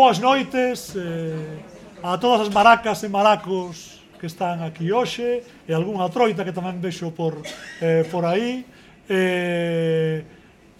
Boas noites eh, a todas as maracas e maracos que están aquí hoxe e algunha troita que tamén vexo por, eh, por aí. Eh,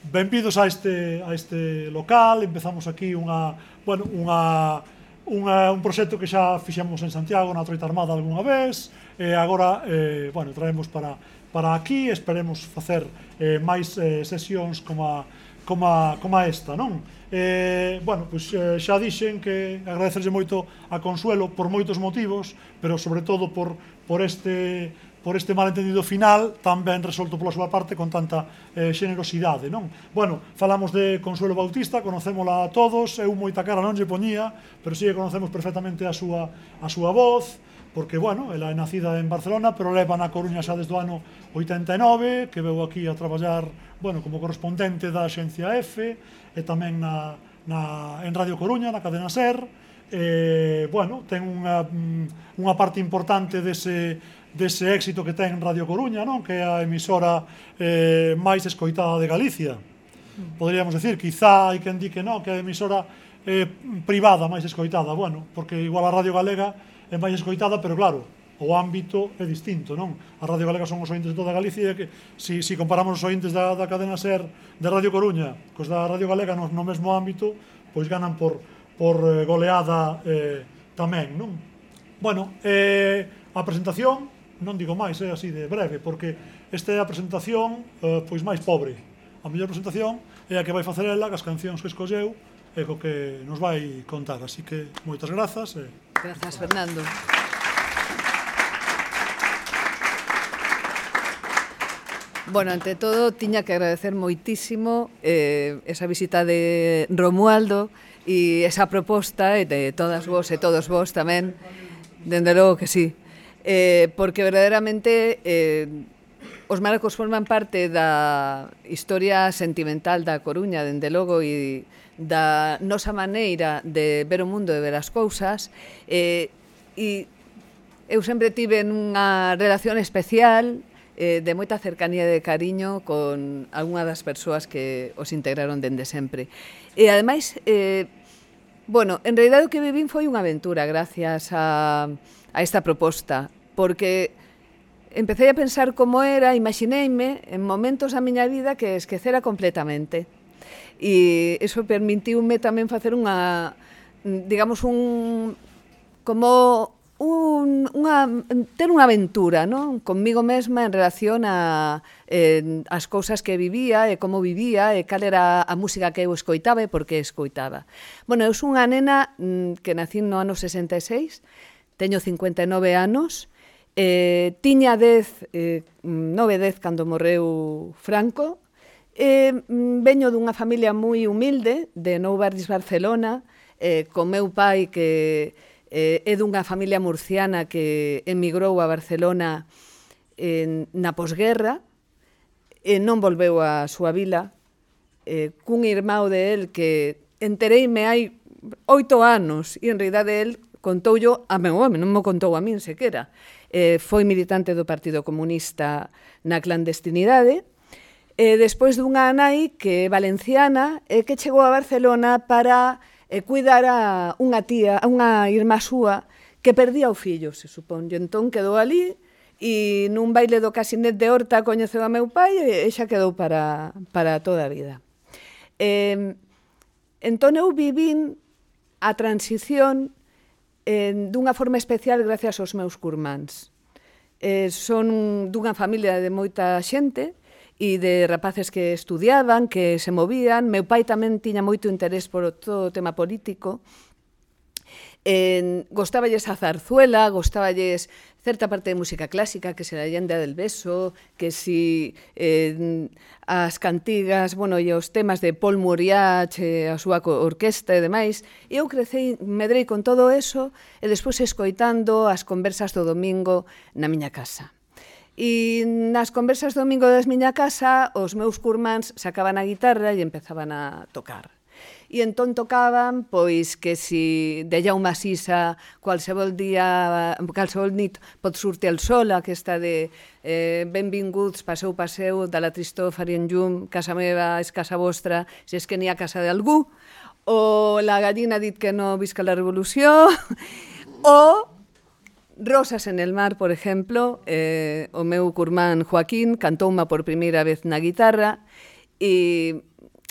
benvidos a este, a este local. Empezamos aquí unha, bueno, unha, unha, un proxecto que xa fixemos en Santiago na Troita Armada algunha vez. E eh, agora, eh, bueno, traemos para, para aquí. Esperemos facer eh, máis eh, sesións como a como, como esta, non? Eh, bueno, pois, eh, xa dixen que agradecerlle moito a Consuelo por moitos motivos, pero sobre todo por, por este por este malentendido final tan ben resolto pola súa parte con tanta eh, xenerosidade, non? Bueno, falamos de Consuelo Bautista, conocémola a todos, eu moita cara non lle poñía, pero si sí que conocemos perfectamente a súa a súa voz, porque, bueno, ela é nacida en Barcelona, pero leva na Coruña xa desde o ano 89, que veu aquí a traballar, bueno, como correspondente da Xencia F, e tamén na, na, en Radio Coruña, na cadena SER, e, bueno, ten unha, mm, unha parte importante dese, dese éxito que ten Radio Coruña, non? que é a emisora eh, máis escoitada de Galicia. Poderíamos decir, quizá hai quen di que non, que é a emisora eh, privada máis escoitada, bueno, porque igual a Radio Galega é máis escoitada, pero claro, o ámbito é distinto, non? A Radio Galega son os ointes de toda Galicia e que se si, si comparamos os ointes da, da cadena SER de Radio Coruña cos da Radio Galega no, no mesmo ámbito, pois ganan por, por eh, goleada eh, tamén, non? Bueno, eh, a presentación, non digo máis, é eh, así de breve, porque esta é a presentación eh, pois máis pobre. A mellor presentación é a que vai facer ela, as cancións que escolleu, e co que nos vai contar. Así que moitas grazas e eh. Grazas, Fernando. Bueno, ante todo, tiña que agradecer moitísimo eh, esa visita de Romualdo e esa proposta de todas vos e todos vos tamén, dende logo que sí, eh, porque verdadeiramente eh, Os Maracos forman parte da historia sentimental da Coruña, dende logo, e da nosa maneira de ver o mundo e ver as cousas. Eh, e eu sempre tive unha relación especial eh, de moita cercanía e de cariño con algunha das persoas que os integraron dende sempre. E ademais, eh, bueno, en realidad o que vivín foi unha aventura gracias a, a esta proposta, porque empecé a pensar como era, imaxineime en momentos da miña vida que esquecera completamente. E iso permitiume tamén facer unha, digamos, un, como un, unha, ter unha aventura non? conmigo mesma en relación a eh, as cousas que vivía e como vivía e cal era a música que eu escoitaba e por que escoitaba. Bueno, eu sou unha nena mm, que nací no ano 66, teño 59 anos, Eh, tiña 10, eh, 9, 10 cando morreu Franco. Eh, veño dunha familia moi humilde de Nou Barris Barcelona, eh, con meu pai que eh, é dunha familia murciana que emigrou a Barcelona eh, na posguerra e non volveu á súa vila eh, cun irmão de el que entereime hai oito anos e en realidade el contoullo a meu home, non mo contou a min sequera eh, foi militante do Partido Comunista na clandestinidade, eh, despois dunha nai que é valenciana e que chegou a Barcelona para eh, cuidar a unha tía, a unha irmá súa que perdía o fillo, se supón. E entón quedou ali e nun baile do casinet de Horta coñeceu a meu pai e xa quedou para, para toda a vida. Eh, entón eu vivín a transición eh, dunha forma especial gracias aos meus curmáns. Eh, son dunha familia de moita xente, e de rapaces que estudiaban, que se movían. Meu pai tamén tiña moito interés por todo o tema político. Eh, gostaballes a zarzuela, gostaballes certa parte de música clásica, que se la leyenda del beso, que si eh, as cantigas, bueno, e os temas de Paul Muriach, eh, a súa orquesta e demais, e eu crecei, medrei con todo eso, e despois escoitando as conversas do domingo na miña casa. E nas conversas do domingo das miña casa, os meus curmáns sacaban a guitarra e empezaban a tocar. E entón tocaban, pois, que si de Jaume Sisa qualsevol día, qualsevol nit pot sortir el sol, aquesta de eh, benvinguts, passeu, passeu, de la tristor farien llum, casa meva és casa vostra, si és que n'hi ha casa d'algú, o La gallina dit que no visca la revolució, o Rosas en el mar, por exemplo, eh, o meu curmán Joaquín cantouma por primeira vez na guitarra e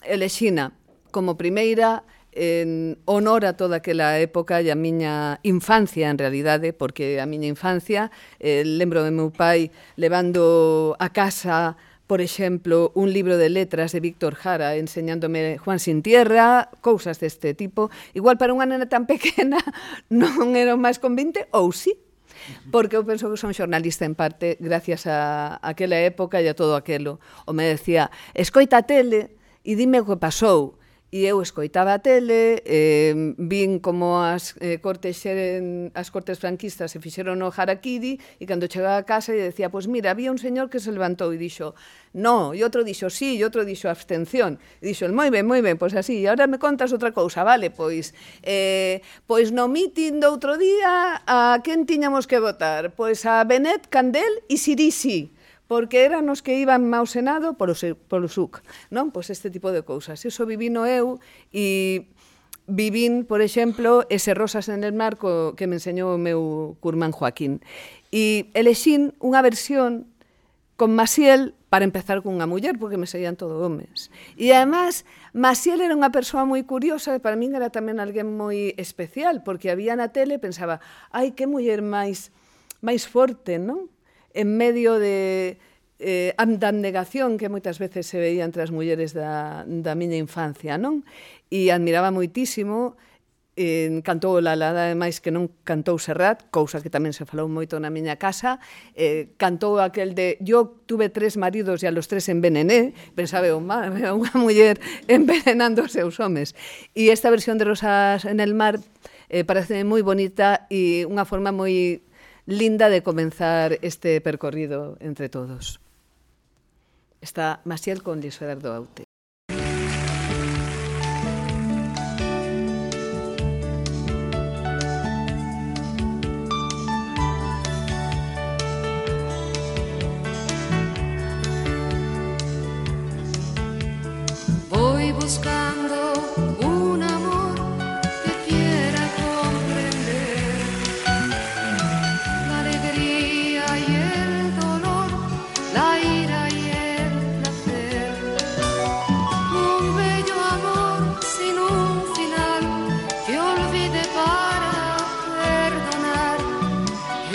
elexina como primeira en honor a toda aquela época e a miña infancia, en realidade, porque a miña infancia, eh, lembro de meu pai levando a casa por exemplo, un libro de letras de Víctor Jara enseñándome Juan sin tierra, cousas deste tipo. Igual para unha nena tan pequena non era máis convinte, ou sí, porque eu penso que son xornalista en parte gracias a aquela época e a todo aquelo. O me decía, escoita a tele e dime o que pasou E eu escoitaba a tele, eh, vin como as eh, cortes xeren, as cortes franquistas se fixeron no harakiri e cando chegaba a casa e decía, pois pues mira, había un señor que se levantou e dixo, no, e outro dixo sí, e outro dixo abstención. E dixo, moi ben, moi ben, pois así, e agora me contas outra cousa, vale, pois, eh, pois no mitin do outro día a quen tiñamos que votar? Pois a Benet, Candel e Sirisi porque eran os que iban ao senado polo, polo SUC, non? Pois este tipo de cousas. Iso vivino eu e vivín, por exemplo, ese Rosas en el mar co, que me enseñou o meu curmán Joaquín. E elexín unha versión con Maciel para empezar cunha muller, porque me seguían todo homes. E además, Maciel era unha persoa moi curiosa, e para min era tamén alguén moi especial, porque había na tele pensaba, ai, que muller máis máis forte, non? en medio de eh, abnegación que moitas veces se veía entre as mulleres da, da miña infancia, non? E admiraba moitísimo eh, cantou la ademais que non cantou Serrat, cousa que tamén se falou moito na miña casa, eh, cantou aquel de yo tuve tres maridos e a los tres envenené, pensaba o mar, unha muller envenenando os seus homes. E esta versión de Rosas en el mar eh, parece moi bonita e unha forma moi linda de comenzar este percorrido entre todos. Está Masiel con Gerardo Aute.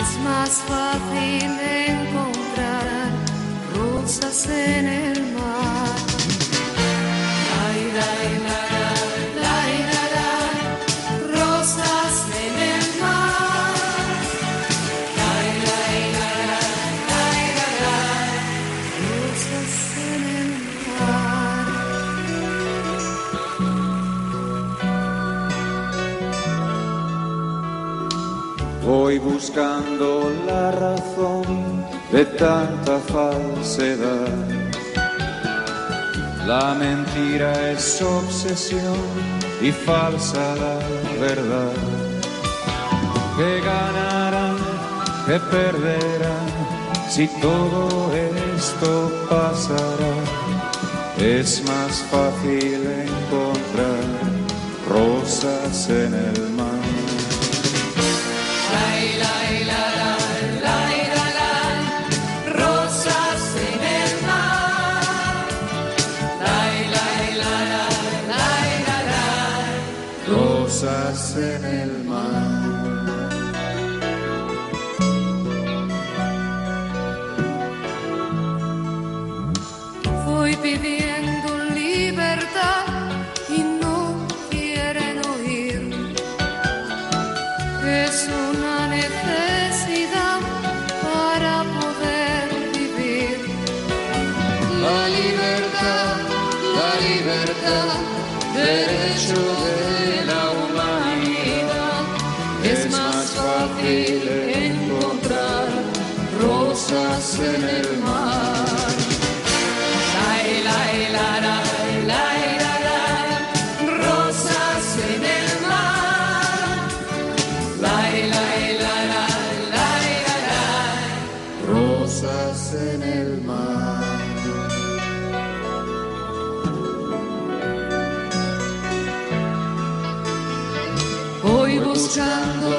Es más fácil encontrar rosas en el mar. Ay, ay, ay. Voy buscando la razón de tanta falsedad. La mentira es obsesión y falsa la verdad. Que ganarán, que perderán, si todo esto pasará. Es más fácil encontrar rosas en el en el en el mar. Voy buscando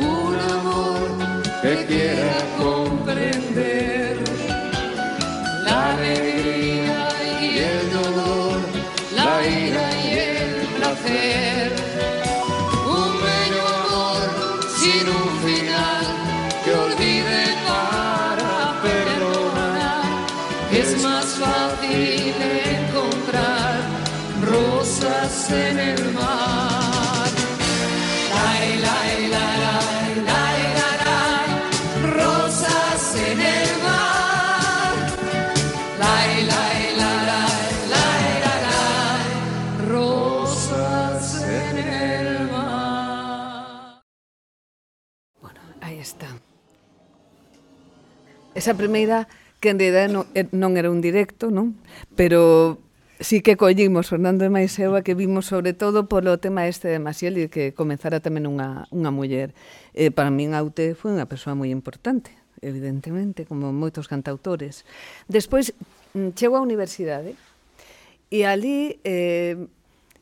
un amor que quiera comprender. En el mar. Lai, lai, la, lai, lai, la, lai, rosas en el mar. Lai, lai, la, lai, lai, la, lai, rosas en el mar. Bueno, aí está. Esa primeira que en realidad non, eh, non era un directo, non? Pero Sí que collimos Fernando e Maiseu a que vimos sobre todo polo tema este de Masiel e que comenzara tamén unha, unha muller. Eh, para min Aute foi unha persoa moi importante, evidentemente, como moitos cantautores. Despois mm, chego á universidade e ali eh,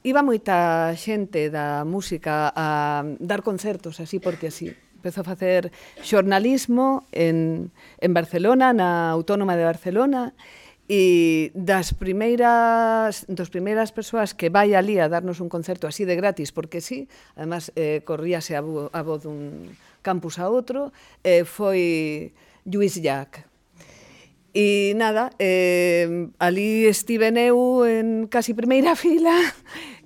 iba moita xente da música a dar concertos así porque así empezou a facer xornalismo en, en Barcelona, na Autónoma de Barcelona, e E das primeiras dos primeiras persoas que vai ali a darnos un concerto así de gratis, porque sí, además eh, corríase a, vo, a voz dun campus a outro, eh, foi Lluís Jack. E nada, eh, ali estive eu en casi primeira fila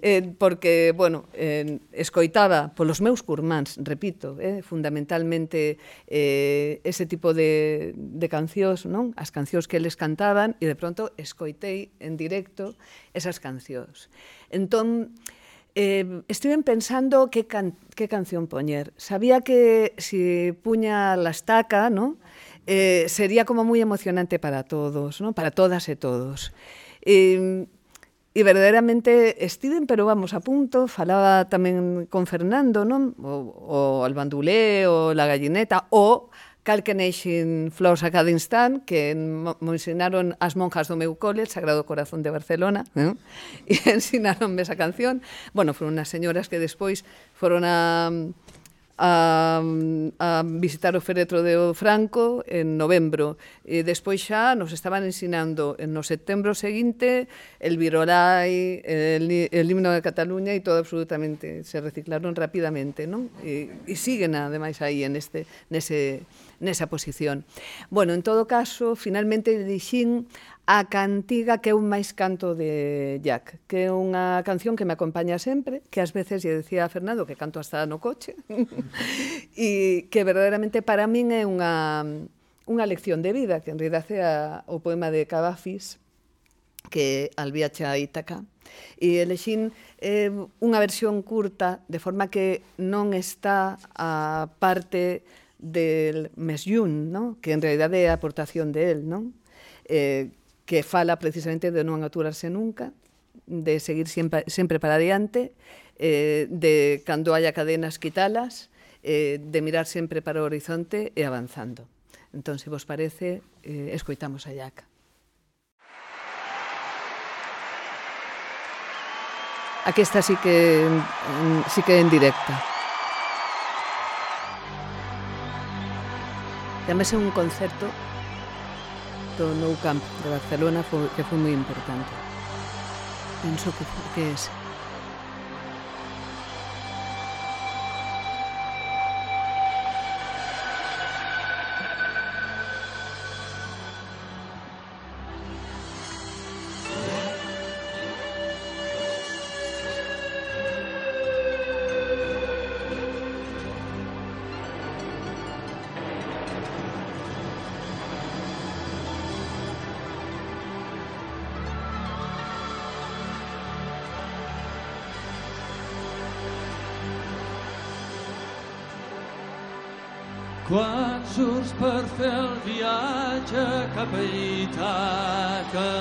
eh, porque, bueno, eh, escoitaba polos meus curmáns, repito, eh, fundamentalmente eh, ese tipo de, de cancións, non? as cancións que eles cantaban, e de pronto escoitei en directo esas cancións. Entón, eh, estiven pensando que, can, que canción poñer. Sabía que si puña la estaca, ¿no? eh, sería como moi emocionante para todos, ¿no? para todas e todos. Eh, E verdadeiramente estiven, pero vamos, a punto. Falaba tamén con Fernando, non? O, o albandulé, o la gallineta, o cal que neixen flores a cada instant, que mo ensinaron as monjas do meu cole, el Sagrado Corazón de Barcelona, eh? e ensinaronme esa canción. Bueno, foron unhas señoras que despois foron a a, a visitar o féretro de o Franco en novembro. E despois xa nos estaban ensinando en no setembro seguinte el Virolai, el, el himno de Cataluña e todo absolutamente se reciclaron rapidamente, non? E, e siguen ademais aí en este nese nesa posición. Bueno, en todo caso, finalmente dixín a cantiga que eu máis canto de Jack, que é unha canción que me acompaña sempre, que ás veces lle decía a Fernando que canto hasta no coche, e que verdadeiramente para min é unha, unha lección de vida, que en realidad é a, o poema de Cavafis, que al viaxe a Ítaca, e elexín eh, unha versión curta, de forma que non está a parte del Mesyun, ¿no? que en realidad é a aportación de él, non? eh, que fala precisamente de non aturarse nunca, de seguir sempre, sempre para adiante, eh, de cando haya cadenas quitalas, eh, de mirar sempre para o horizonte e avanzando. Entón, se vos parece, eh, escoitamos a Yaka. Aquí está sí que, sí que en directa. Llámese un concerto do Nou Camp de Barcelona foi, que foi moi importante. Penso que, que é ese. Fer el viatge cap a Ítaca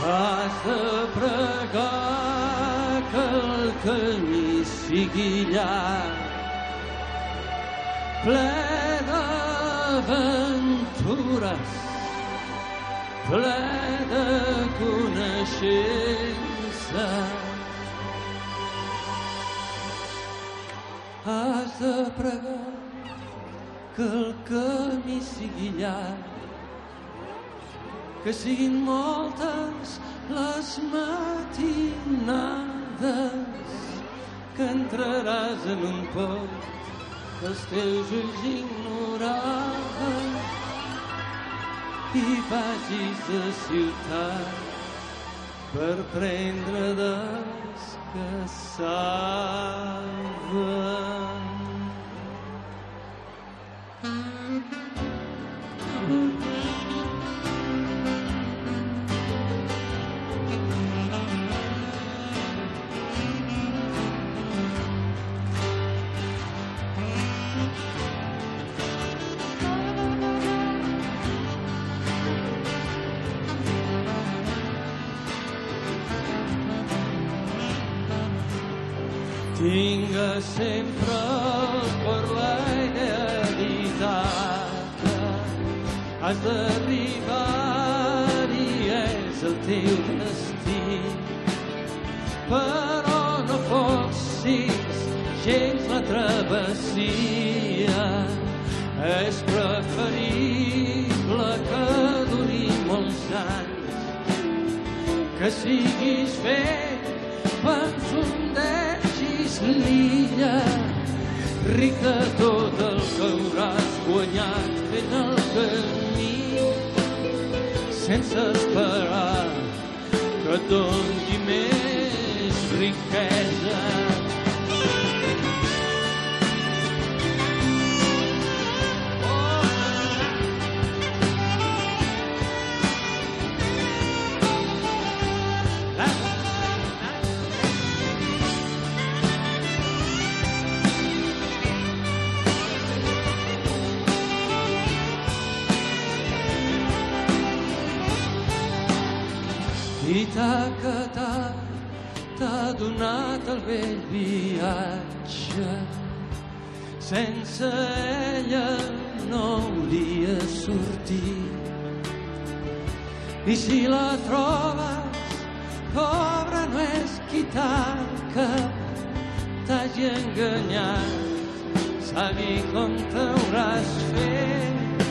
has de pregar que el camí sigui llarg ple d'aventures ple de coneixença has de pregar que el camí sigui llarg, que siguin moltes les matinades que entraràs en un pot que els teus ulls ignoraven i vagis de ciutat per prendre des que saben. Tinga sempre has d'arribar i és el teu destí. Però no fossis gens la travessia. És preferible que duri molts anys que siguis fet pels ondegis l'illa rica tot el que hauràs guanyat fent el camí sense esperar que et doni més riquesa. Sense ella no hauria sortit. I si la trobes, pobra no és qui que t'hagi enganyat. Sabi com t'hauràs fet,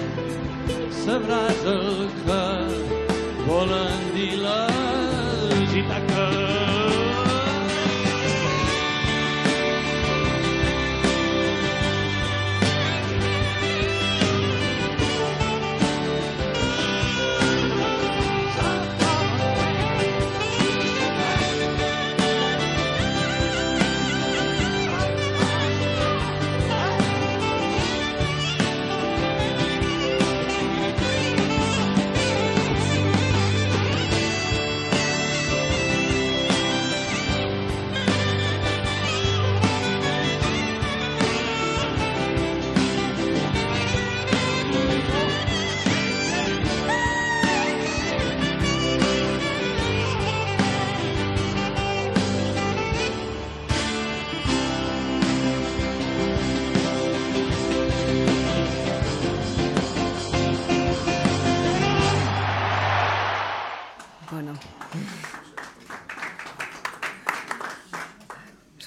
sabràs el que volen dir les gitaques.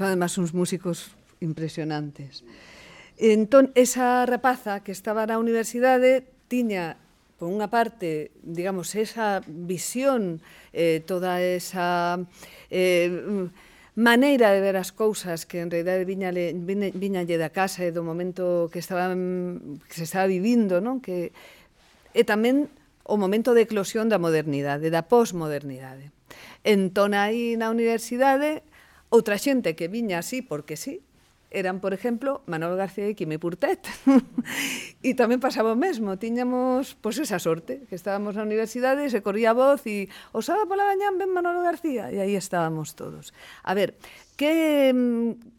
son además uns músicos impresionantes. Entón, esa rapaza que estaba na universidade tiña por unha parte, digamos, esa visión, eh, toda esa eh, maneira de ver as cousas que en realidade viñale, viña, viñalle da casa e do momento que, estaba, que se estaba vivindo, non? Que, e tamén o momento de eclosión da modernidade, da posmodernidade. Entón, aí na universidade Outra xente que viña así porque sí, eran, por exemplo, Manuel García e Quimi Purtet. e tamén pasaba o mesmo, tiñamos pois esa sorte, que estábamos na universidade, se corría a voz e o sábado pola mañán ven Manolo García e aí estábamos todos. A ver, que mm,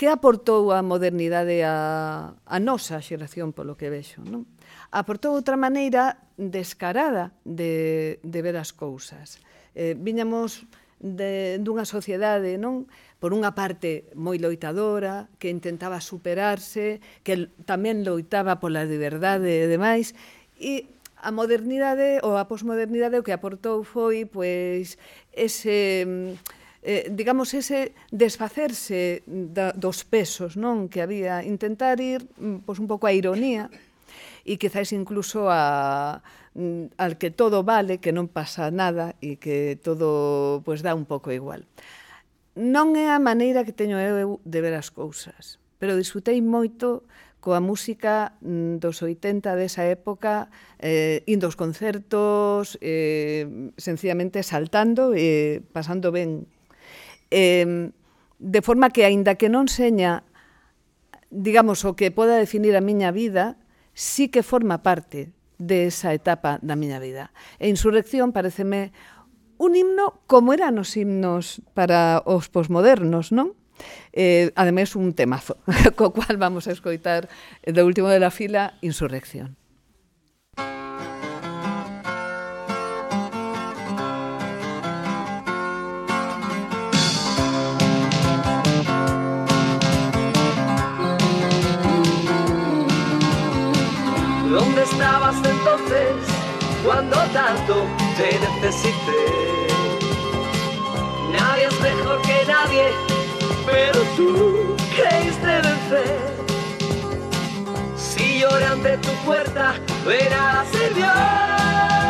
que aportou a modernidade a, a nosa xeración polo que vexo, non? Aportou outra maneira descarada de, de ver as cousas. Eh, viñamos de, dunha sociedade, non? Por unha parte moi loitadora, que intentaba superarse, que tamén loitaba pola liberdade e demais, e a modernidade ou a posmodernidade o que aportou foi pois ese mm, eh, digamos ese desfacerse da, dos pesos non que había intentar ir mm, pois un pouco a ironía e quizás incluso a Mm, al que todo vale, que non pasa nada e que todo pois dá un pouco igual. Non é a maneira que teño eu de ver as cousas, pero disfrutei moito coa música mm, dos 80 desa época, eh, indo aos concertos, eh, sencillamente saltando e eh, pasando ben. Eh, de forma que, aínda que non seña, digamos, o que poda definir a miña vida, sí que forma parte desa etapa da miña vida. E Insurrección pareceme un himno como eran os himnos para os posmodernos, non? Eh, ademais un temazo, co cual vamos a escoitar do último de la fila, Insurrección. ¿Dónde estabas? Entonces cuando tanto te necesité? Nadie es mejor que nadie, pero tú creíste vencer. Si lloré ante tu puerta, de nada sirvió.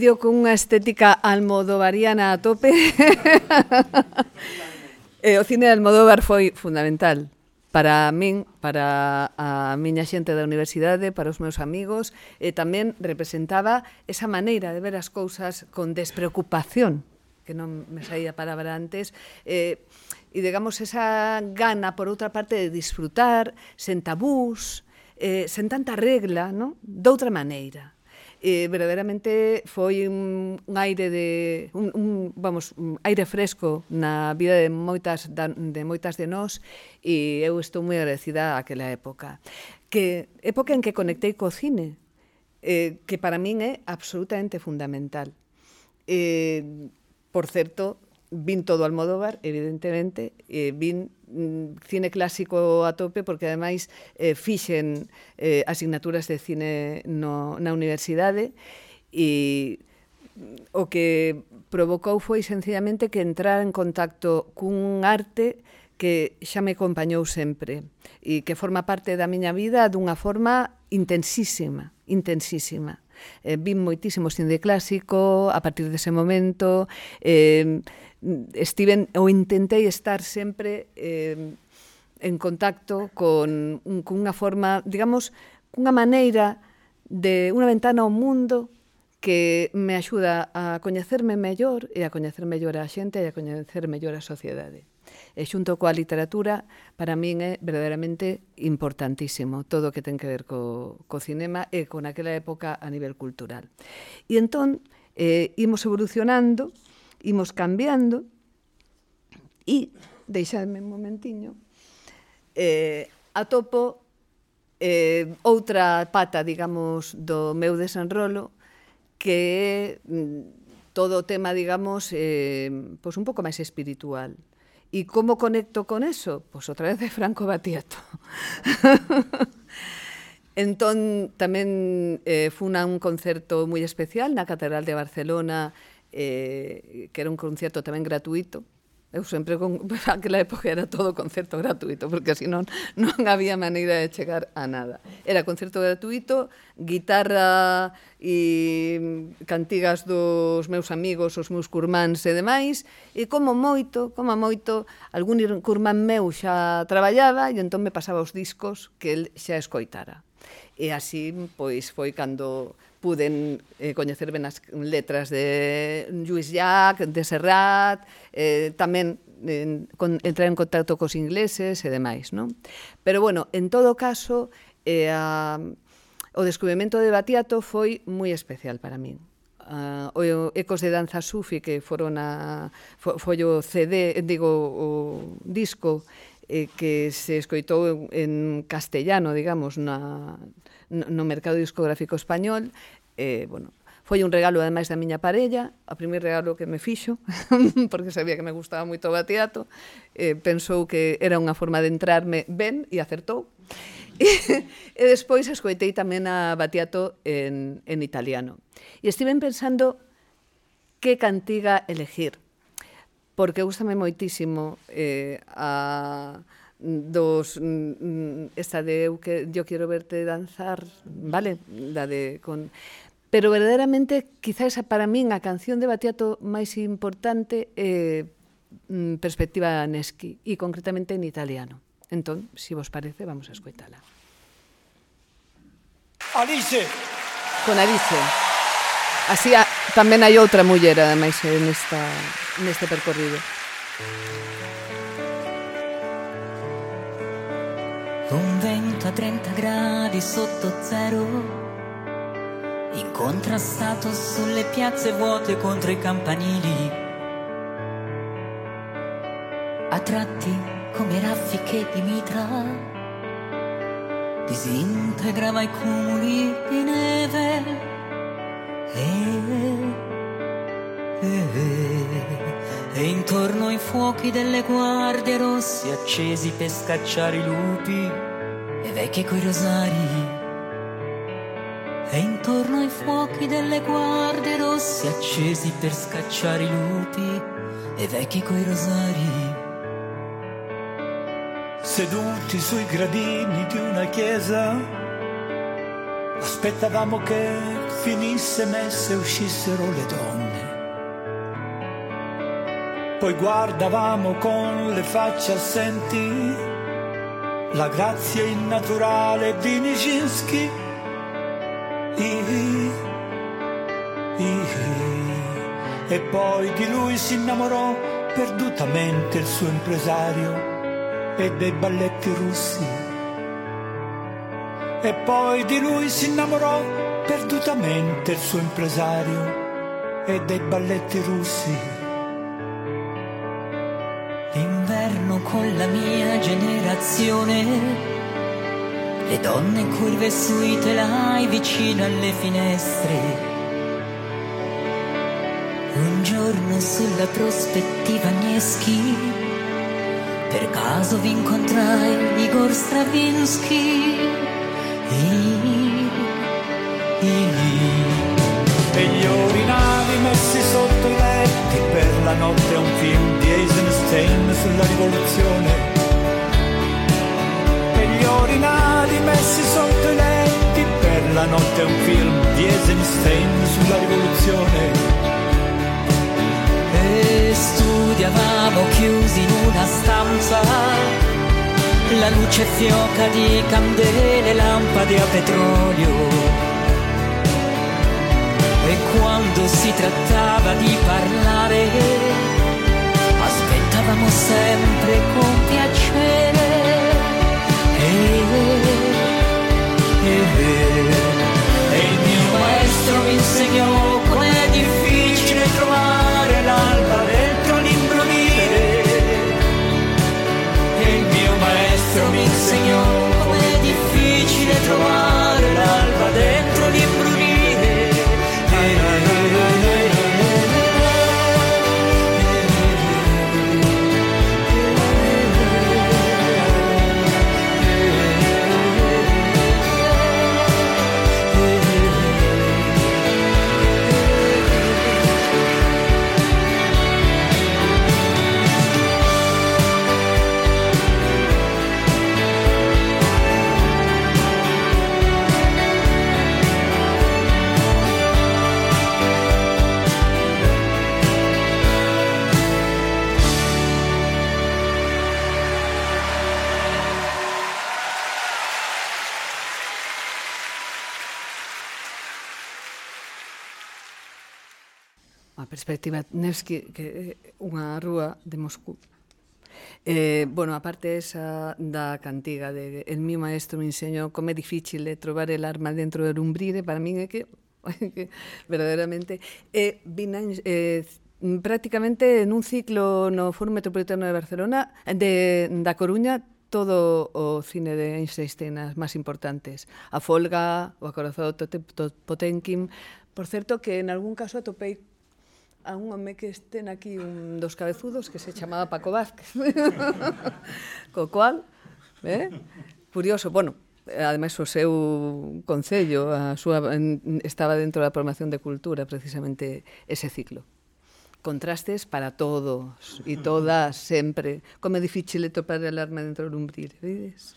vídeo cunha estética almodovariana a tope. e eh, o cine de Almodóvar foi fundamental para min, para a miña xente da universidade, para os meus amigos, e tamén representaba esa maneira de ver as cousas con despreocupación, que non me saía a palabra antes, eh, e digamos esa gana, por outra parte, de disfrutar sen tabús, eh, sen tanta regla, non? doutra maneira eh, verdadeiramente foi un, un aire de un, un vamos, un aire fresco na vida de moitas da, de moitas de nós e eu estou moi agradecida àquela época. Que época en que conectei co cine, eh, que para min é absolutamente fundamental. Eh, por certo, vin todo Almodóvar, evidentemente, eh, vin Mm, cine clásico a tope porque ademais eh, fixen eh, asignaturas de cine no, na universidade e o que provocou foi sencillamente que entrar en contacto cun arte que xa me acompañou sempre e que forma parte da miña vida dunha forma intensísima, intensísima eh, vin moitísimo cine clásico, a partir dese momento, eh, estiven ou intentei estar sempre eh, en contacto con, un, con unha forma, digamos, cunha maneira de unha ventana ao mundo que me axuda a coñecerme mellor e a coñecer mellor a xente e a coñecer mellor a sociedade e xunto coa literatura, para min é verdadeiramente importantísimo todo o que ten que ver co, co cinema e con aquela época a nivel cultural. E entón, eh, imos evolucionando, imos cambiando, e, deixadme un momentiño, eh, atopo eh, outra pata, digamos, do meu desenrolo, que é mm, todo o tema, digamos, eh, pois un pouco máis espiritual. ¿Y cómo conecto con eso? Pues otra vez de Franco Batiato. Entonces, también eh, fue un concierto muy especial en la Catedral de Barcelona, eh, que era un concierto también gratuito, Eu sempre, con, aquela época era todo concerto gratuito, porque así non, non había maneira de chegar a nada. Era concerto gratuito, guitarra e cantigas dos meus amigos, os meus curmáns e demais, e como moito, como moito, algún curmán meu xa traballaba e entón me pasaba os discos que el xa escoitara. E así, pois, foi cando puden eh, coñecer ben as letras de Lluís Jack, de Serrat, eh, tamén eh, con, entrar en contacto cos ingleses e demais, non? Pero bueno, en todo caso, eh, a, o descubrimento de Batiato foi moi especial para min. Uh, o Ecos de Danza Sufi que foron a, foi o CD, digo, o disco eh, que se escoitou en castellano, digamos, na, no mercado discográfico español, eh, bueno, foi un regalo ademais da miña parella, o primeiro regalo que me fixo, porque sabía que me gustaba moito o batiato, eh, pensou que era unha forma de entrarme ben e acertou. e, e despois escoitei tamén a batiato en, en italiano. E estiven pensando que cantiga elegir porque gustame moitísimo eh, a dos mm, esta de eu que yo quiero verte danzar, vale? Da de con pero verdadeiramente quizá esa para min a canción de Batiato máis importante é eh, mm, Perspectiva Neschi e concretamente en italiano. Entón, se si vos parece, vamos a escoitala. Alice. Con Alice. Así a, tamén hai outra muller, ademais, en esta neste percorrido. Un vento a 30 gradi sotto zero, incontrastato sulle piazze vuote contro i campanili. A tratti come raffiche di mitra, disintegrava i cumuli di neve. E, e, e intorno ai fuochi delle guardie rosse accesi per scacciare i lupi e vecchie coi rosari. E intorno ai fuochi delle guardie rosse accesi per scacciare i lupi e vecchi coi rosari. Seduti sui gradini di una chiesa, aspettavamo che finisse messa e uscissero le donne. Poi guardavamo con le facce assenti la grazia innaturale di Nijinsky. I- i- E poi di lui si innamorò perdutamente il suo impresario e dei balletti russi. E poi di lui si innamorò perdutamente il suo impresario e dei balletti russi. Con la mia generazione, le donne curve sui telai vicino alle finestre. Un giorno sulla prospettiva Agneschi, per caso vi incontrai Igor Stravinsky. I- i- E gli orinali messi sotto i letti per la notte è un film di Eisenstein sulla rivoluzione. E gli orinali messi sotto i letti per la notte un film di Eisenstein sulla rivoluzione. E studiavamo chiusi in una stanza, la luce fioca di candele, lampade a petrolio. E quando si trattava di parlare, aspettavamo sempre con piacere. E, e, e il mio maestro mi insegnò com'è difficile trovare l'alba dentro l'imbrunire. E il mio maestro mi insegnò com'è difficile a Tivatnevsky, que é unha rúa de Moscú. Eh, bueno, a parte esa da cantiga de el mi maestro me enseñou como é difícil de trobar el arma dentro del umbrire, para min é que, que verdadeiramente eh, vinan, eh, prácticamente en un ciclo no Foro Metropolitano de Barcelona de, da Coruña todo o cine de Einstein as máis importantes. A Folga, o Acorazado Potemkin. Por certo, que en algún caso atopei a un home que estén aquí un dos cabezudos que se chamaba Paco Vázquez. Co cual, eh? curioso, bueno, ademais o seu concello a súa, estaba dentro da programación de cultura precisamente ese ciclo. Contrastes para todos e todas sempre. Como é difícil topar el arma dentro dun bril, vides?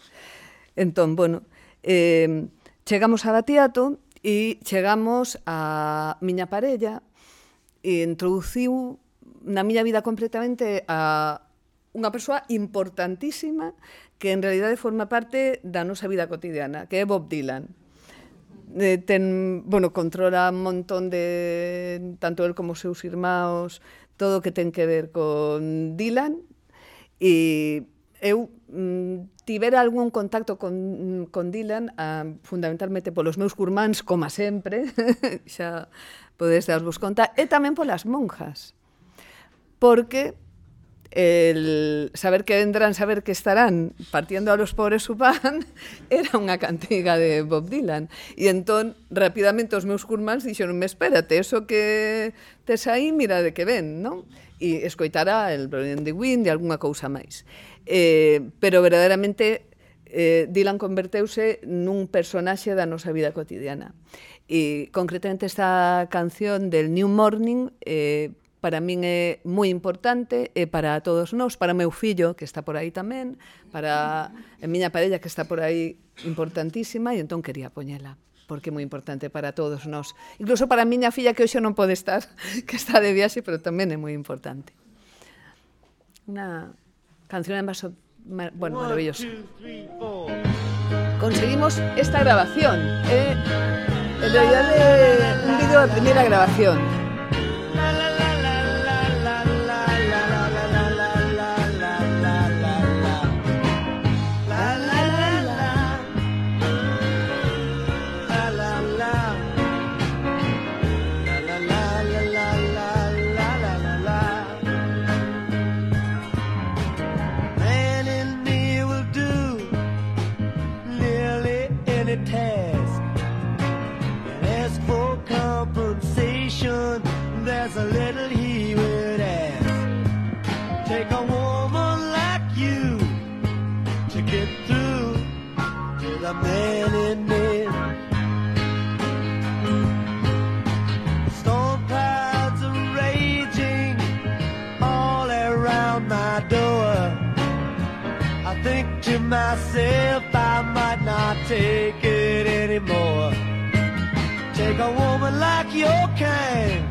Entón, bueno, eh, chegamos a Batiato e chegamos a miña parella, e introduciu na miña vida completamente a unha persoa importantísima que en realidade forma parte da nosa vida cotidiana, que é Bob Dylan. Eh, ten, bueno, controla un montón de tanto el como seus irmãos, todo o que ten que ver con Dylan e eu mm, tivera algún contacto con, con Dylan ah, fundamentalmente polos meus curmáns, como sempre, xa podedes darvos conta, e tamén polas monjas. Porque el saber que vendrán, saber que estarán partiendo a los pobres su pan era unha cantiga de Bob Dylan. E entón, rapidamente, os meus curmáns dixeronme, espérate, eso que tes aí, mira de que ven, non? E escoitará el Blowing the Wind e algunha cousa máis. Eh, pero verdadeiramente eh, Dylan converteuse nun personaxe da nosa vida cotidiana. E concretamente esta canción del New Morning eh, para min é moi importante e para todos nós, para meu fillo que está por aí tamén, para a miña parella que está por aí importantísima e entón quería poñela porque é moi importante para todos nós. Incluso para a miña filla que hoxe non pode estar, que está de viaxe, pero tamén é moi importante. Unha canción en mar, bueno, maravillosa. Conseguimos esta grabación. Eh, En realidad de un vídeo de primera grabación. There's a little he would ask. Take a woman like you to get through to the man in me. Storm clouds are raging all around my door. I think to myself I might not take it anymore. Take a woman like your kind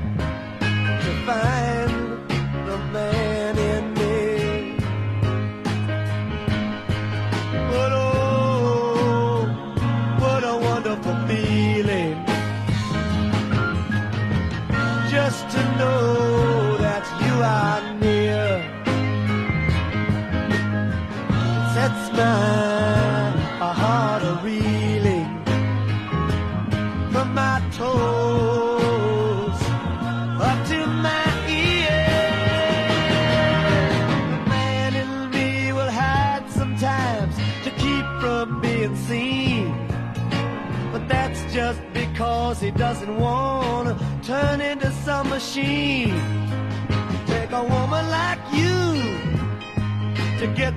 machine. Take a woman like you to get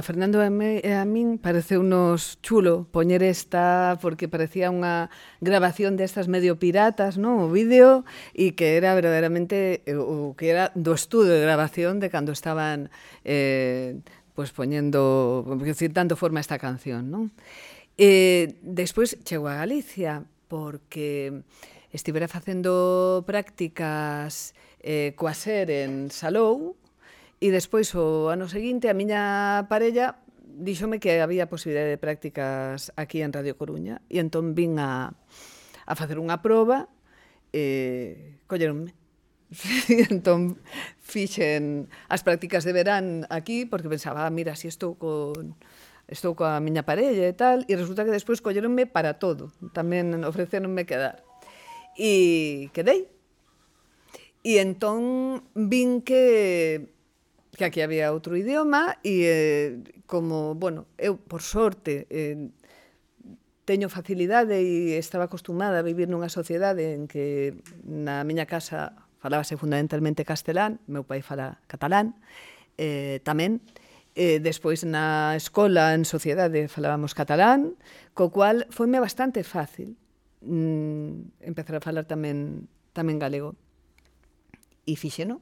a Fernando e a min pareceu nos chulo poñer esta porque parecía unha grabación destas medio piratas, non? O vídeo e que era verdadeiramente eh, o que era do estudo de grabación de cando estaban eh, pues poñendo, decir, dando forma a esta canción, non? Eh, despois chegou a Galicia porque estivera facendo prácticas eh, coa ser en Salou, E despois o ano seguinte a miña parella díxome que había posibilidade de prácticas aquí en Radio Coruña e entón vin a, a facer unha proba e colleronme. entón fixen as prácticas de verán aquí porque pensaba, ah, mira, si estou con estou coa miña parella e tal, e resulta que despois colleronme para todo, tamén ofreceronme quedar. E quedei. E entón vin que que aquí había outro idioma e eh, como, bueno, eu por sorte eh, teño facilidade e estaba acostumada a vivir nunha sociedade en que na miña casa falábase fundamentalmente castelán, meu pai fala catalán, eh, tamén, eh, despois na escola, en sociedade, falábamos catalán, co cual foime bastante fácil mm, empezar a falar tamén tamén galego. E fixeno,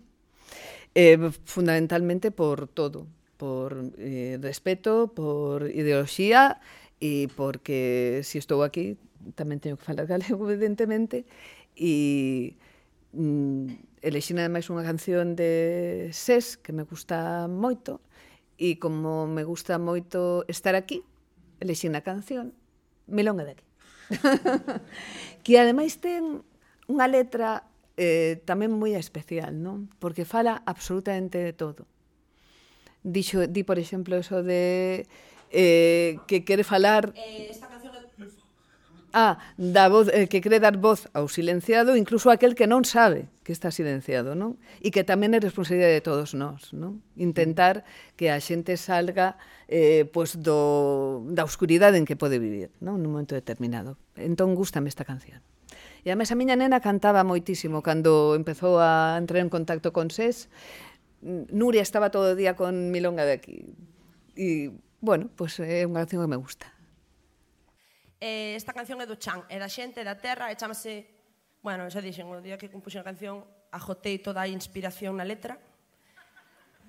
eh, fundamentalmente por todo, por eh, respeto, por ideoloxía e porque se si estou aquí tamén teño que falar galego, evidentemente, e mm, elexina ademais unha canción de SES que me gusta moito e como me gusta moito estar aquí, elexina a canción Milonga de aquí. que ademais ten unha letra eh, tamén moi especial, non? Porque fala absolutamente de todo. Dixo, di, por exemplo, eso de eh, que quere falar... Eh, esta canción Ah, da voz, eh, que quere dar voz ao silenciado, incluso aquel que non sabe que está silenciado, non? E que tamén é responsabilidade de todos nós, non? Intentar que a xente salga eh, pois do, da oscuridade en que pode vivir, non? Nun momento determinado. Entón, gustame esta canción. E además a miña nena cantaba moitísimo cando empezou a entrar en contacto con SES. Nuria estaba todo o día con Milonga de aquí. E, bueno, pois pues, é unha canción que me gusta. Eh, esta canción é do Chan, é da xente, da terra, e chamase... Bueno, xa dixen, o día que compuxen a canción, ajotei toda a inspiración na letra.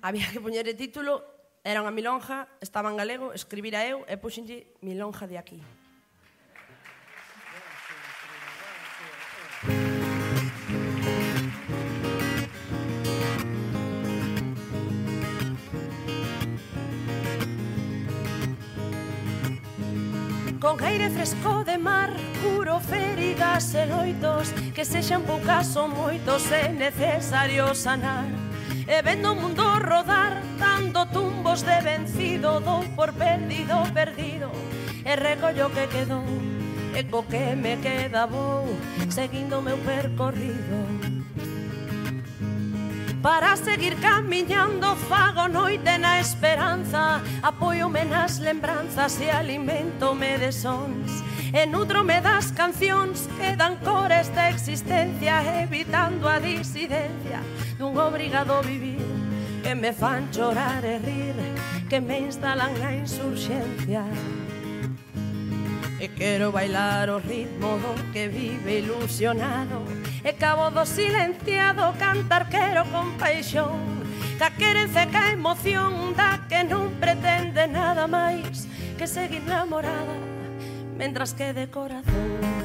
Había que poñer o título, era unha milonja, estaba en galego, escribira eu e puxenlle milonja de aquí. Con aire fresco de mar curo feridas e loitos Que sexan poucas ou moitos é necesario sanar. E vendo o mundo rodar dando tumbos de vencido Dou por perdido, perdido. E recollo que quedou E co que me queda vou seguindo meu percorrido. Para seguir camiñando fago noite na esperanza Apoiome nas lembranzas e alimentome de sons. E nutrome das cancións que dan cor esta existencia Evitando a disidencia dun obrigado vivir Que me fan chorar e rir Que me instalan a insurxencia. E quero bailar o ritmo do que vive ilusionado. E cabo do silenciado cantar quero con paixón Da querenza ca emoción da que non pretende nada máis Que seguir namorada mentras que de corazón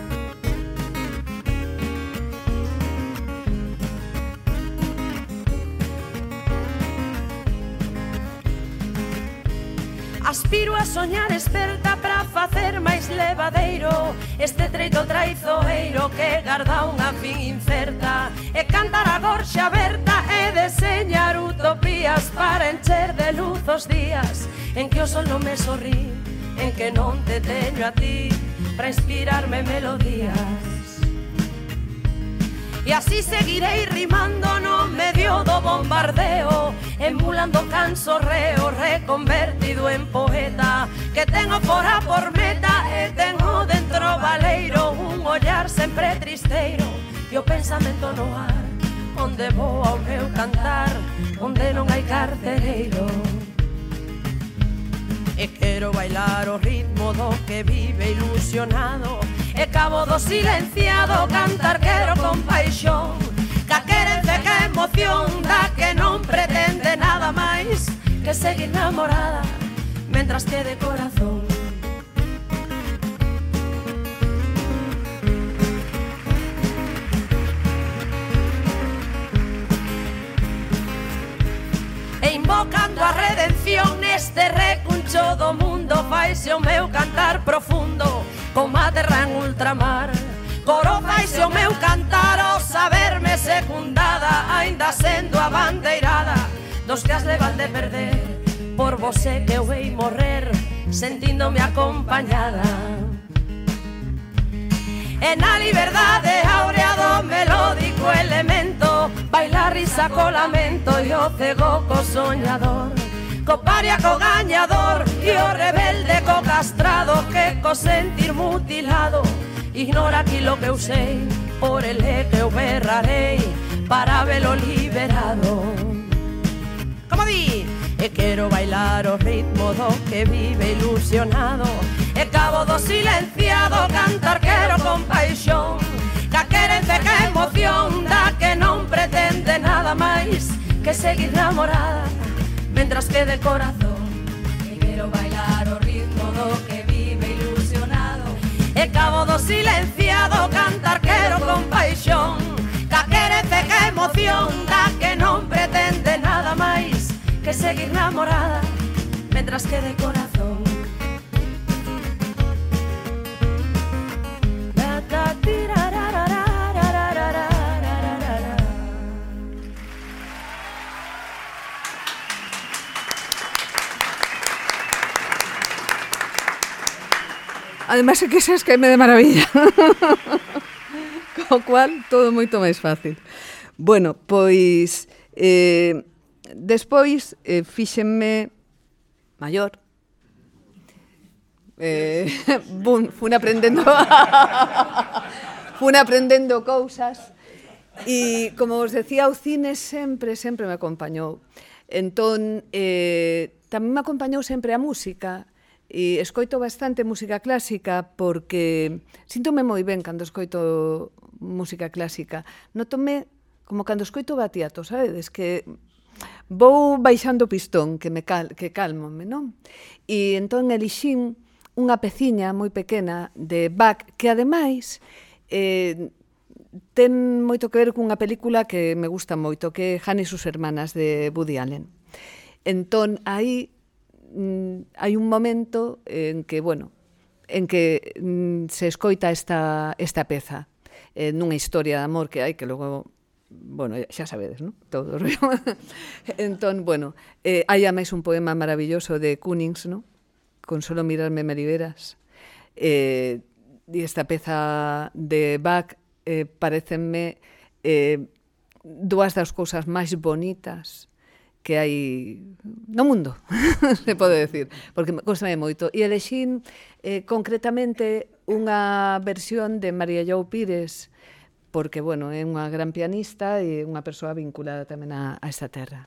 Aspiro a soñar esperta para facer máis levadeiro. Este treito traizoeiro que garda unha fin incerta. E cantar a gorxa aberta e deseñar utopías Para encher de luz os días en que o sol non me sorrí En que non te teño a ti para inspirarme melodías. Y así seguiré rimando, no medio do bombardeo, emulando canso reo, reconvertido en poeta, que tengo fora por meta, e tengo dentro valeiro, un ollar sempre tristeiro, e o pensamento no ar, onde vou ao meu cantar, onde non hai cartereiro. E quero bailar o ritmo do que vive ilusionado, E cabo do silenciado cantar quero con paixón. Ca querenza que emoción da que non pretende nada máis Que seguir namorada mentras que de corazón. Invocando a redención neste recuncho do mundo faise o meu cantar profundo. Coma terra en ultramar. Coro faise o meu cantar ao saberme secundada Ainda sendo a bandeirada dos que as levan de perder Por vosé que eu hei morrer sentíndome acompañada. En a liberdade áurea do melódico elemento Bailar risa co lamento e o cego co soñador co paria co gañador e o rebelde co castrado que co sentir mutilado. Ignora aquilo que eu sei por el que eu berrarei para velo liberado. Como di? Eh, e quero bailar o ritmo do que vive ilusionado. E cabo do silenciado cantar quero con paixón Da querencia que emoción, da que non pretende nada máis Que seguir namorada Mientras que del corazón Que quero bailar o ritmo do que vive ilusionado. E cabo do silenciado cantar quero con paixón Ca querece que emoción da que non pretende nada máis Que seguir namorada Mientras que de corazón Ademais é que xa esqueme de maravilla. Co cual, todo moito máis fácil. Bueno, pois... Eh, despois, eh, fíxenme maior. Eh, bun, fun aprendendo... fun aprendendo cousas. E, como vos decía, o cine sempre, sempre me acompañou. Entón, eh, tamén me acompañou sempre a música, E escoito bastante música clásica porque síntome moi ben cando escoito música clásica. Notome como cando escoito batiato, sabedes? Que vou baixando o pistón, que me cal, que calmome, non? E entón elixín unha peciña moi pequena de Bach, que ademais eh, ten moito que ver cunha película que me gusta moito, que é Hannes sus hermanas de Woody Allen. Entón, aí mm, hai un momento en que, bueno, en que mm, se escoita esta, esta peza eh, nunha historia de amor que hai que logo bueno, xa sabedes, non? Todo o entón, bueno, eh, hai a máis un poema maravilloso de Cunnings, non? Con solo mirarme me liberas. Eh, e esta peza de Bach eh, parecenme eh, dúas das cousas máis bonitas que hai no mundo, se pode decir, porque costame moito. E elexín eh, concretamente unha versión de María Jou Pires, porque, bueno, é unha gran pianista e unha persoa vinculada tamén a, a esta terra.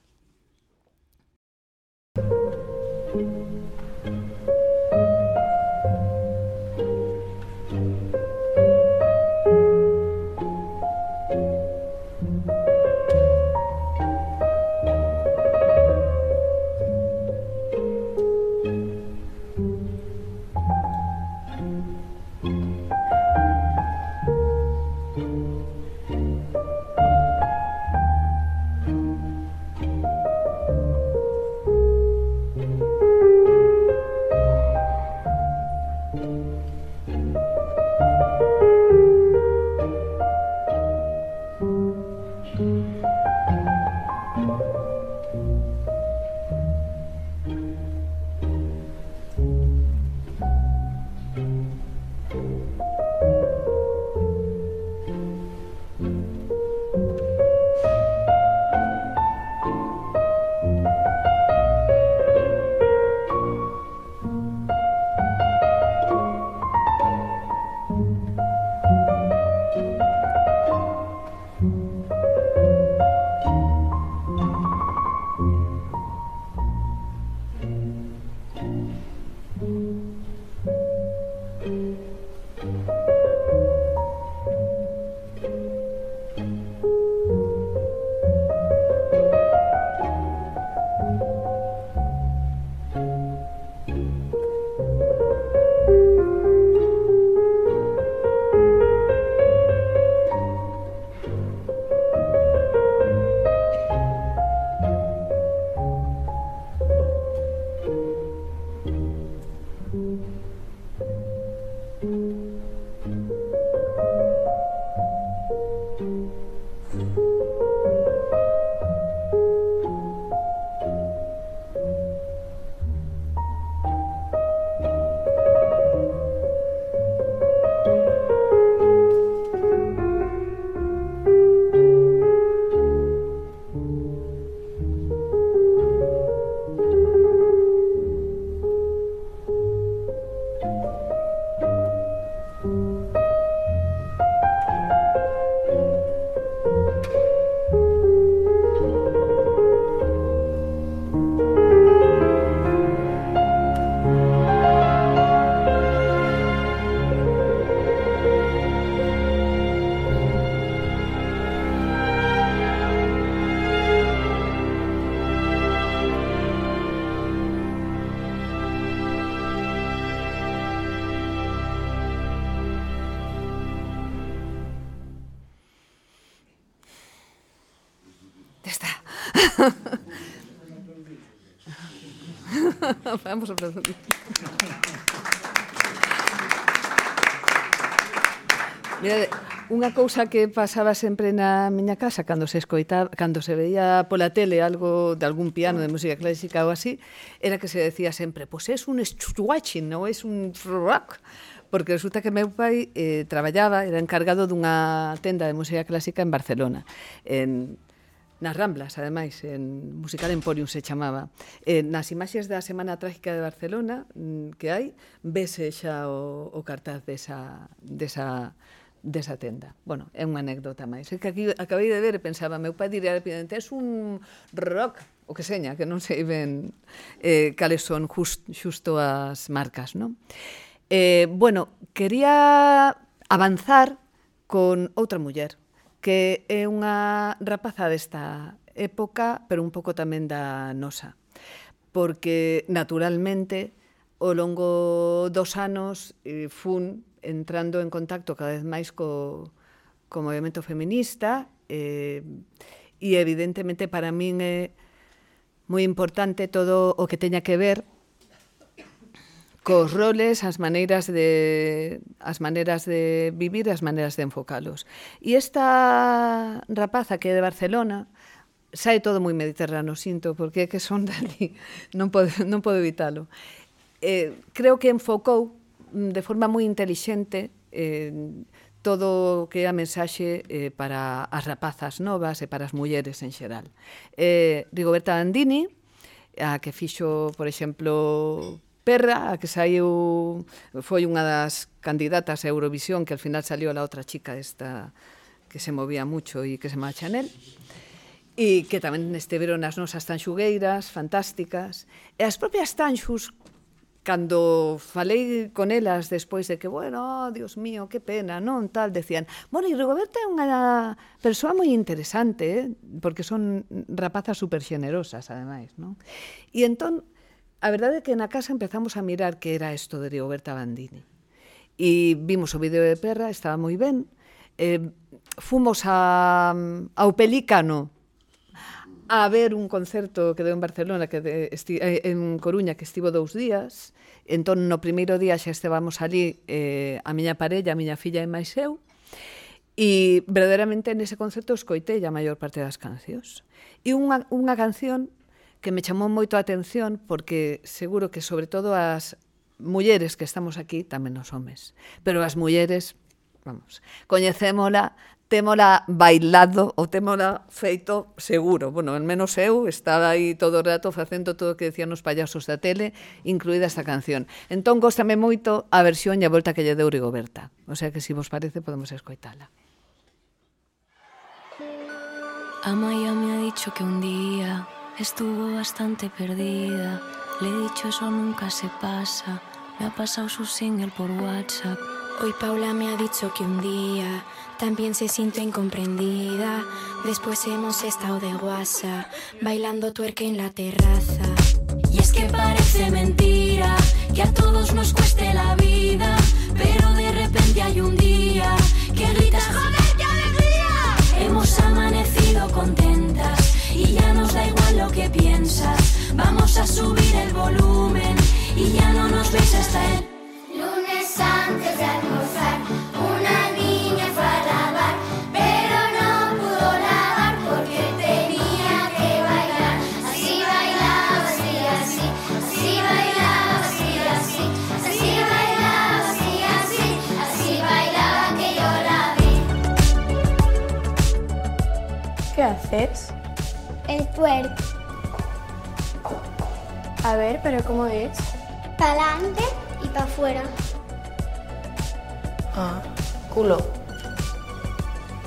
Vamos aplaudir. Mirade, unha cousa que pasaba sempre na miña casa cando se escoitaba, cando se veía pola tele algo de algún piano de música clásica ou así, era que se decía sempre, pois pues es un stretching, non es un rock, porque resulta que meu pai eh, traballaba, era encargado dunha tenda de música clásica en Barcelona. En nas Ramblas, ademais, en Musical Emporium se chamaba. Eh, nas imaxes da Semana Trágica de Barcelona mm, que hai, vese xa o, o cartaz desa, desa, desa tenda. Bueno, é unha anécdota máis. É que aquí acabei de ver e pensaba, meu pai diría rapidamente, é un rock o que seña, que non sei ben eh, cales son just, xusto as marcas, non? Eh, bueno, quería avanzar con outra muller, que é unha rapaza desta época, pero un pouco tamén da nosa. Porque, naturalmente, ao longo dos anos eh, fun entrando en contacto cada vez máis co, co movimento feminista eh, e, evidentemente, para min é moi importante todo o que teña que ver cos roles, as maneiras de as maneiras de vivir as maneiras de enfocalos. E esta rapaza que é de Barcelona, sai todo moi mediterráneo, sinto, porque é que son dali, non podo, non podo evitalo. Eh, creo que enfocou mm, de forma moi intelixente eh, todo o que é a mensaxe eh, para as rapazas novas e para as mulleres en xeral. Eh, Rigoberta Andini, a que fixo, por exemplo, Perra, a que saiu foi unha das candidatas a Eurovisión que al final salió a outra chica esta que se movía mucho e que se chama Chanel e que tamén esteveron as nosas tanxugueiras fantásticas e as propias tanxus cando falei con elas despois de que, bueno, oh, Dios mío, que pena, non, tal, decían, bueno, e Rigoberta é unha persoa moi interesante, eh? porque son rapazas super xenerosas, ademais, non? E entón, A verdade é que na casa empezamos a mirar que era isto de Rigoberta Bandini. E vimos o vídeo de Perra, estaba moi ben. Eh, fomos a, ao Pelícano a ver un concerto que deu en Barcelona, que de, esti, eh, en Coruña, que estivo dous días. Entón, no primeiro día xa estevamos ali eh, a miña parella, a miña filla e máis eu. E verdadeiramente nese concerto escoitei a maior parte das cancións. E unha, unha canción que me chamou moito a atención porque seguro que sobre todo as mulleres que estamos aquí, tamén os homes, pero as mulleres, vamos, coñecémola, témola bailado ou témola feito seguro. Bueno, al menos eu estaba aí todo o rato facendo todo o que decían os payasos da tele, incluída esta canción. Entón, gostame moito a versión e a volta que lle deu Rigoberta. O sea que, se si vos parece, podemos escoitala. Amaya me ha dicho que un día estuvo bastante perdida. Le he dicho eso nunca se pasa. Me ha pasado su single por WhatsApp. Hoy Paula me ha dicho que un día también se siente incomprendida. Después hemos estado de guasa, bailando tuerca en la terraza. Y es que parece mentira que a todos nos cueste la vida, pero de repente hay un día que gritas ¡Joder, qué alegría! Hemos amanecido contentas y ya nos da igual lo que piensas. Vamos a subir el volumen y ya no nos ves hasta el lunes antes de almorzar. Una niña fue a lavar, pero no pudo lavar porque tenía que bailar. Así bailaba, así, así, así bailaba, así, así, así bailaba, así, así, así bailaba que yo la vi. ¿Qué haces? A ver, pero ¿cómo es? para adelante y para afuera. Ah, culo.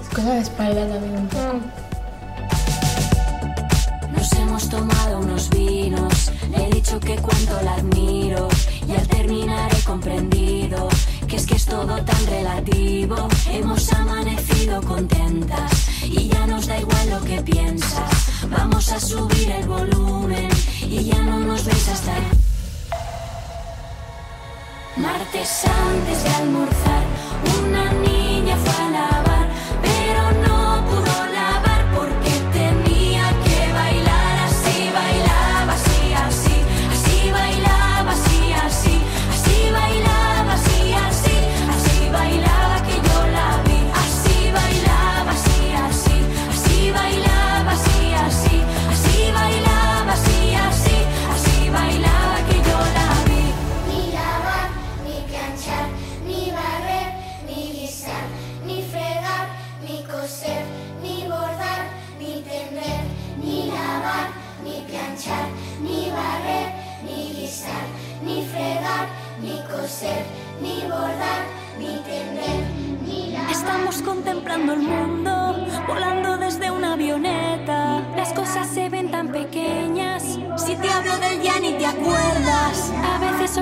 Es cosa de espalda también un poco. Nos hemos tomado unos vinos, le he dicho que cuánto la admiro todo tan relativo. Hemos amanecido contentas y ya nos da igual lo que piensas. Vamos a subir el volumen y ya no nos ves hasta el martes antes de almorzar. Una niña fue a lavar,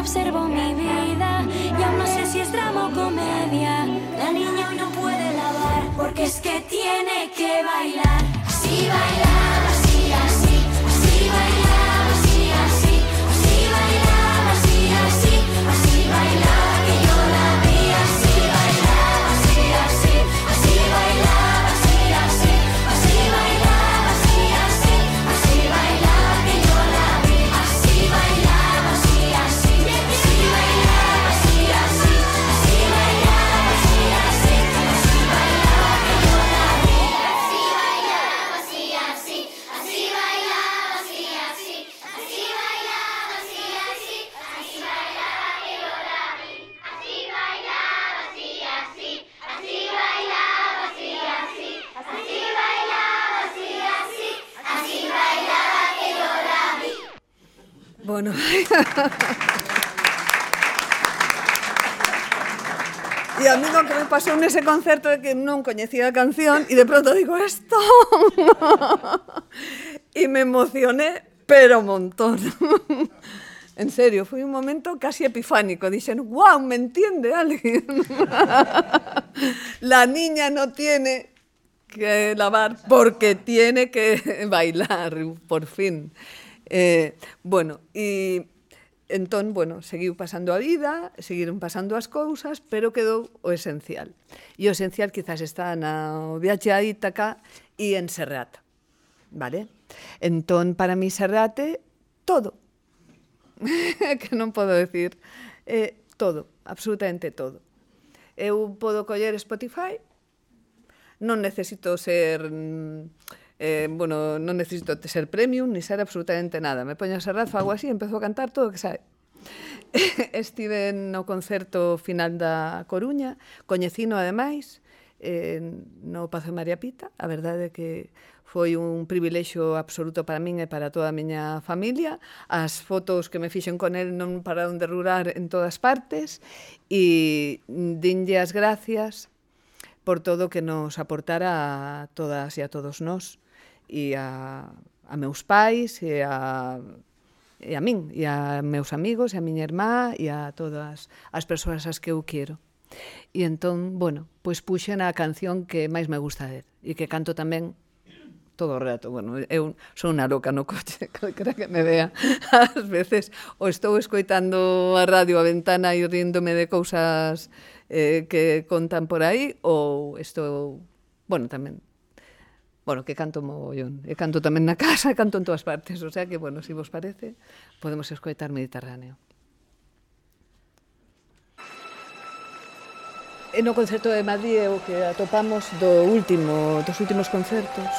observo mi vida y no sé si es drama o comedia. La niña hoy no puede lavar porque es que tiene que bailar. Así bailaba, E a mí lo que me pasou nese concerto é que non coñecía a canción e de pronto digo esto e me emocioné pero montón. En serio, foi un momento casi epifánico. Dixen, wow, me entiende alguien la niña no tiene que lavar porque tiene que bailar por fin. Eh, bueno, e Entón, bueno, seguiu pasando a vida, seguiron pasando as cousas, pero quedou o esencial. E o esencial quizás está na viaxe a Ítaca e en Serrata. Vale? Entón, para mí Serrate, todo. que non podo decir. Eh, todo, absolutamente todo. Eu podo coller Spotify, non necesito ser Eh, bueno, non necesito ser premium ni ser absolutamente nada. Me poño a Serrat, fago así, empezo a cantar todo o que sabe. Estive no concerto final da Coruña, coñecino ademais, eh, no Pazo de María Pita, a verdade é que foi un privilexio absoluto para min e para toda a miña familia. As fotos que me fixen con el non pararon de rurar en todas partes e dinlle as gracias por todo o que nos aportara a todas e a todos nós e a, a meus pais e a e a min, e a meus amigos, e a miña irmá, e a todas as persoas as que eu quero. E entón, bueno, pois puxen a canción que máis me gusta de, e que canto tamén todo o rato. Bueno, eu sou unha loca no coche, calquera que me vea. Ás veces o estou escoitando a radio a ventana e ríndome de cousas eh, que contan por aí, ou estou, bueno, tamén Bueno, que canto mogollón. E canto tamén na casa, canto en todas partes. O sea que, bueno, se si vos parece, podemos escoitar Mediterráneo. E no concerto de Madrid é o que atopamos do último, dos últimos concertos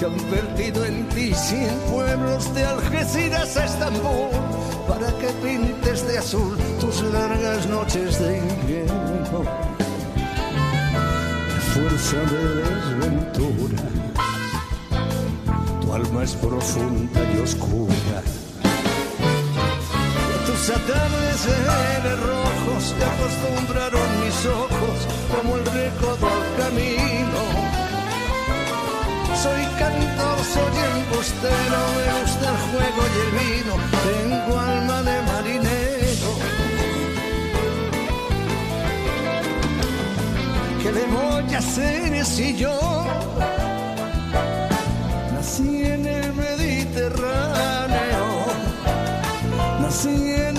Que han perdido en ti cien pueblos de Algeciras a Estambul para que pintes de azul tus largas noches de invierno. causa de desventura. Tu alma es profunda y oscura. Tus atardeceres rojos te acostumbraron mis ojos como el recodo al camino. Soy cantor, soy embustero, me gusta el juego y el vino. Tengo alma de marinero. ¿Qué le voy a hacer si yo nací en el Mediterráneo? Nací en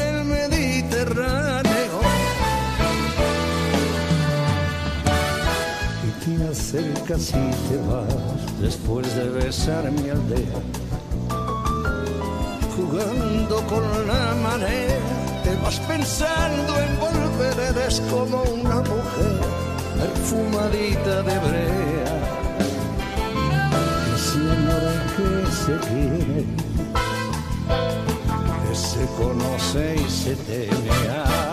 y te vas después de besar mi aldea. Jugando con la marea, te vas pensando en volver, eres como una mujer perfumadita de brea. Que se enamora, que se quiere, que se conoce y se teme.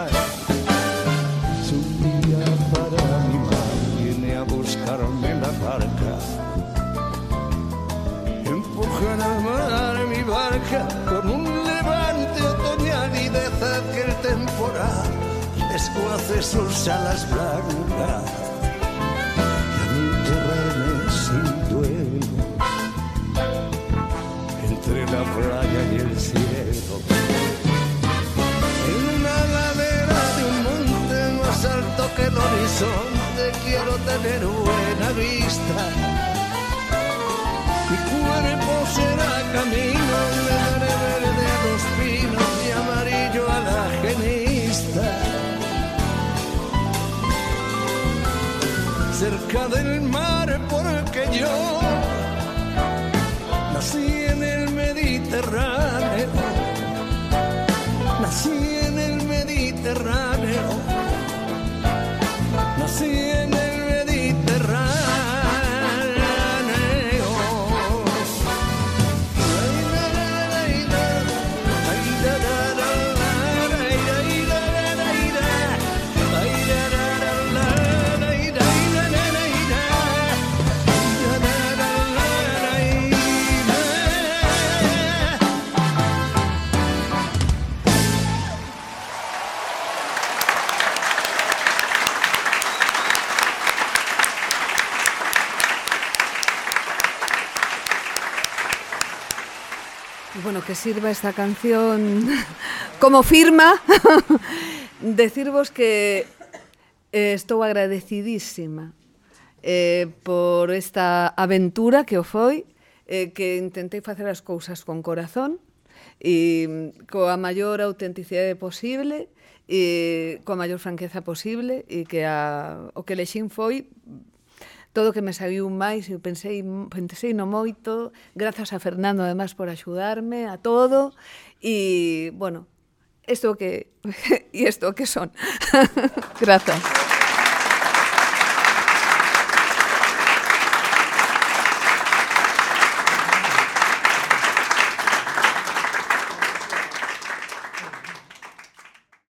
Mar mi barca con un levante otoñal y deja que el temporal desguace sus alas blancas. Y enterrarme sin duelo entre la playa y el cielo. En una ladera de un monte más alto que el horizonte quiero tener buena vista. sirva esta canción como firma, decirvos que eh, estou agradecidísima eh, por esta aventura que o foi, eh, que intentei facer as cousas con corazón e mm, coa maior autenticidade posible e coa maior franqueza posible e que a, o que lexín foi todo que me saiu máis, eu pensei, pensei no moito, grazas a Fernando además por axudarme a todo e, bueno, isto que e isto que son. grazas.